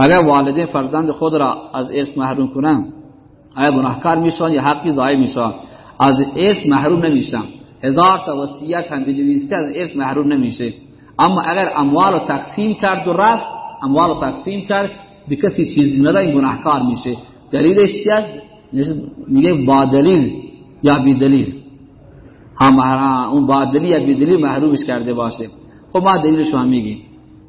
اگر والدین فرزند خود را از ارث محروم کنند. آیا گناهکار میشن یا حقی ضایع میشن از ارث محروم نمیشن هزار تا وصیت هم بنویسه از ارث محروم نمیشه. اما اگر اموال رو تقسیم کرد و رفت اموال رو تقسیم کرد به کسی چیزی نده این گناهکار میشه. دلیلش چی است؟ میگه با دلیل یا بی دلیل. هم اون با دلیل یا بی دلیل محرومش کرده باشه. خب ما دلیلش هم میگیم.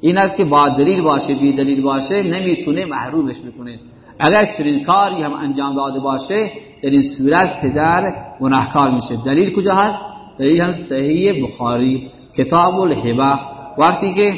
این است که با دلیل باشه بی دلیل باشه نمی‌تونه محرومش بکنه. اگر چنین کاری هم انجام داده باشه در این صورت پدر گناهکار میشه. دلیل کجا هست؟ دلیل هم صحیح بخاری. کتاب الهبه. وقتی که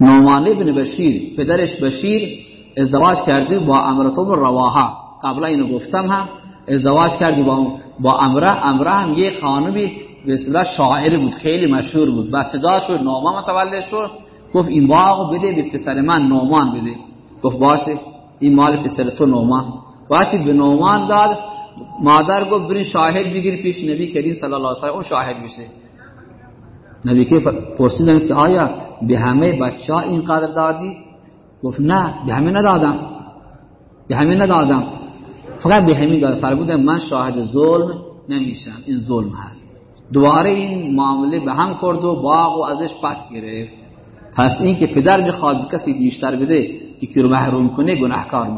نومان ابن بشیر پدرش بشیر ازدواج کرده با امرتوب رواها قبلا اینو گفتم هم ازدواج کردی با با امره امره هم یه خانمی به اصطلاح شاعر بود خیلی مشهور بود. بچه داشت و نومان متولد شد. گفت این باغ بده به پسر من نومان بده. گفت باشه این مال پسر تو نومان وقتی به نومان داد مادر گفت بری شاهد بگیر پیش نبی کریم صلی الله علیه و اون شاهد میشه. نبی که پرسیدن که آیا به همه بچه ها اینقدر دادی؟ گفت نه به همه ندادم. به همه ندادم. فقط به همین داد فرمودن من شاهد ظلم نمیشم. این ظلم هست. دوباره این معامله به هم کرد و باغ و ازش پس گرفت. پس این که پدر می‌خواد کسی بیشتر بده یکی رو محروم کنه گناهکار میشه.